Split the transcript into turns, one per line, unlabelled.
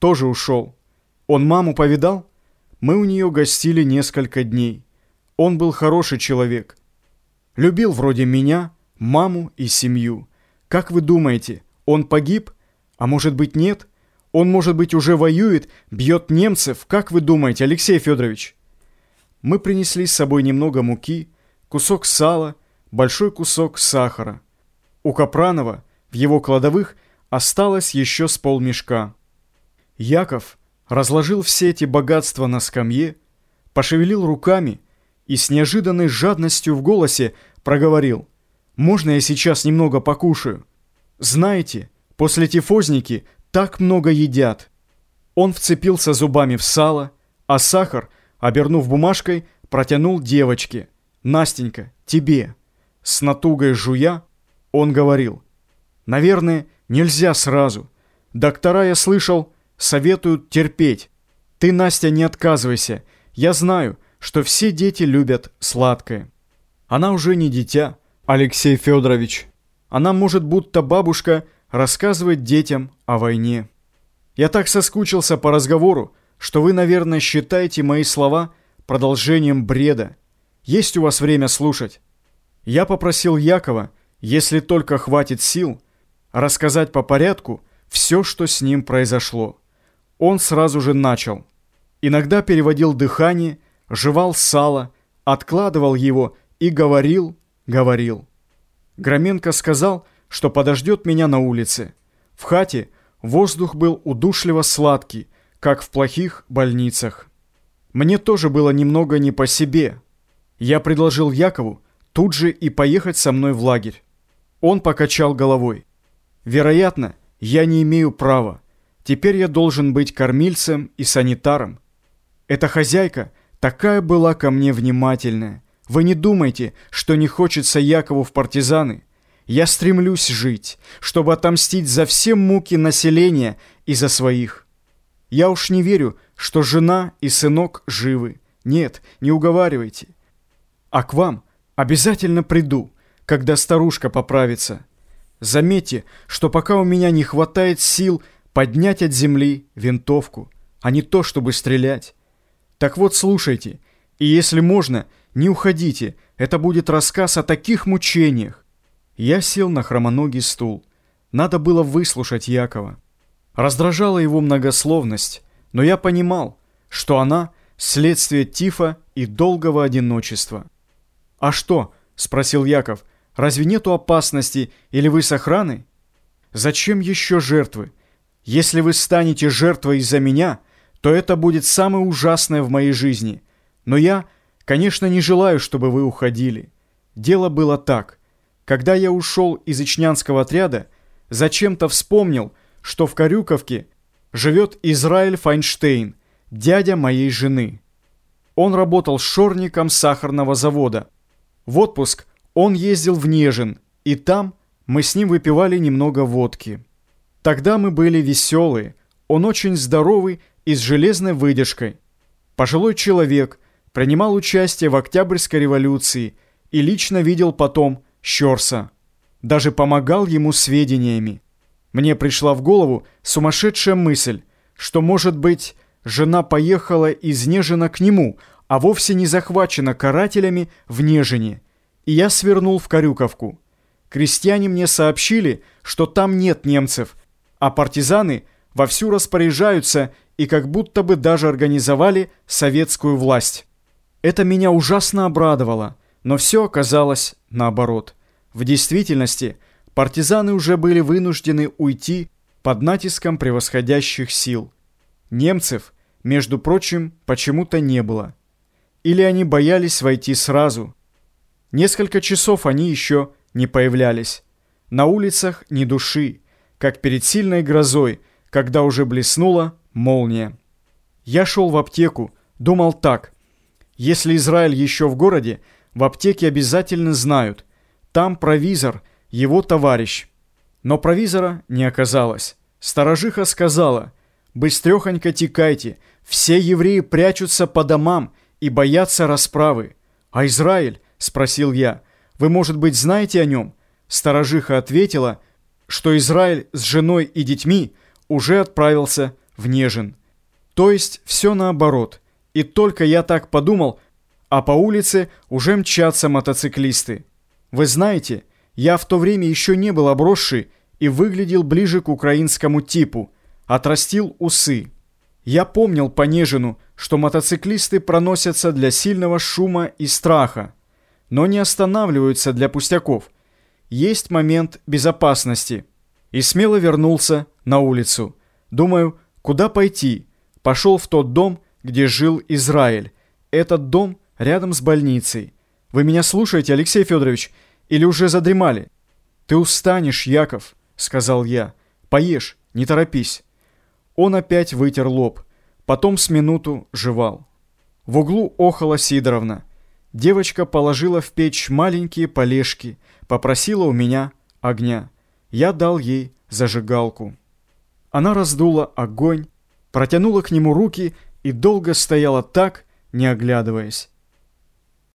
тоже ушел. Он маму повидал? Мы у нее гостили несколько дней. Он был хороший человек. Любил вроде меня, маму и семью. Как вы думаете, он погиб? А может быть нет? Он, может быть, уже воюет, бьет немцев? Как вы думаете, Алексей Федорович? Мы принесли с собой немного муки, кусок сала, большой кусок сахара. У Капранова в его кладовых осталось еще с полмешка. Яков разложил все эти богатства на скамье, пошевелил руками и с неожиданной жадностью в голосе проговорил. «Можно я сейчас немного покушаю? Знаете, после тифозники так много едят». Он вцепился зубами в сало, а сахар, обернув бумажкой, протянул девочке. «Настенька, тебе». С натугой жуя, он говорил. «Наверное, нельзя сразу. Доктора, я слышал, советуют терпеть. Ты, Настя, не отказывайся. Я знаю, что все дети любят сладкое. Она уже не дитя, Алексей Федорович. Она может, будто бабушка, рассказывать детям о войне. Я так соскучился по разговору, что вы, наверное, считаете мои слова продолжением бреда. Есть у вас время слушать? Я попросил Якова, если только хватит сил, рассказать по порядку все, что с ним произошло он сразу же начал. Иногда переводил дыхание, жевал сало, откладывал его и говорил, говорил. Громенко сказал, что подождет меня на улице. В хате воздух был удушливо сладкий, как в плохих больницах. Мне тоже было немного не по себе. Я предложил Якову тут же и поехать со мной в лагерь. Он покачал головой. Вероятно, я не имею права. Теперь я должен быть кормильцем и санитаром. Эта хозяйка такая была ко мне внимательная. Вы не думайте, что не хочется Якову в партизаны. Я стремлюсь жить, чтобы отомстить за все муки населения и за своих. Я уж не верю, что жена и сынок живы. Нет, не уговаривайте. А к вам обязательно приду, когда старушка поправится. Заметьте, что пока у меня не хватает сил поднять от земли винтовку, а не то, чтобы стрелять. Так вот, слушайте, и если можно, не уходите, это будет рассказ о таких мучениях. Я сел на хромоногий стул. Надо было выслушать Якова. Раздражала его многословность, но я понимал, что она – следствие тифа и долгого одиночества. «А что?» – спросил Яков. «Разве нету опасности, или вы с охраной?» «Зачем еще жертвы? Если вы станете жертвой из-за меня, то это будет самое ужасное в моей жизни. Но я, конечно, не желаю, чтобы вы уходили. Дело было так. Когда я ушел из Ичнянского отряда, зачем-то вспомнил, что в Карюковке живет Израиль Файнштейн, дядя моей жены. Он работал шорником сахарного завода. В отпуск он ездил в Нежин, и там мы с ним выпивали немного водки. Тогда мы были веселые, он очень здоровый и с железной выдержкой. Пожилой человек, принимал участие в Октябрьской революции и лично видел потом Щорса. Даже помогал ему сведениями. Мне пришла в голову сумасшедшая мысль, что, может быть, жена поехала из Нежина к нему, а вовсе не захвачена карателями в Нежине. И я свернул в Карюковку. Крестьяне мне сообщили, что там нет немцев, а партизаны вовсю распоряжаются и как будто бы даже организовали советскую власть. Это меня ужасно обрадовало, но все оказалось наоборот. В действительности партизаны уже были вынуждены уйти под натиском превосходящих сил. Немцев, между прочим, почему-то не было. Или они боялись войти сразу. Несколько часов они еще не появлялись. На улицах ни души, как перед сильной грозой, когда уже блеснула молния. Я шел в аптеку, думал так. Если Израиль еще в городе, в аптеке обязательно знают. Там провизор, его товарищ. Но провизора не оказалось. Сторожиха сказала, «Быстрехонько текайте, все евреи прячутся по домам и боятся расправы». «А Израиль?» – спросил я. «Вы, может быть, знаете о нем?» Сторожиха ответила – что Израиль с женой и детьми уже отправился в Нежин. То есть все наоборот. И только я так подумал, а по улице уже мчатся мотоциклисты. Вы знаете, я в то время еще не был обросший и выглядел ближе к украинскому типу, отрастил усы. Я помнил по Нежину, что мотоциклисты проносятся для сильного шума и страха, но не останавливаются для пустяков. Есть момент безопасности. И смело вернулся на улицу. Думаю, куда пойти? Пошел в тот дом, где жил Израиль. Этот дом рядом с больницей. Вы меня слушаете, Алексей Федорович, или уже задремали? Ты устанешь, Яков, сказал я. Поешь, не торопись. Он опять вытер лоб, потом с минуту жевал. В углу охала Сидоровна. Девочка положила в печь маленькие полежки, попросила у меня огня. Я дал ей зажигалку. Она раздула огонь, протянула к нему руки и долго стояла так, не оглядываясь.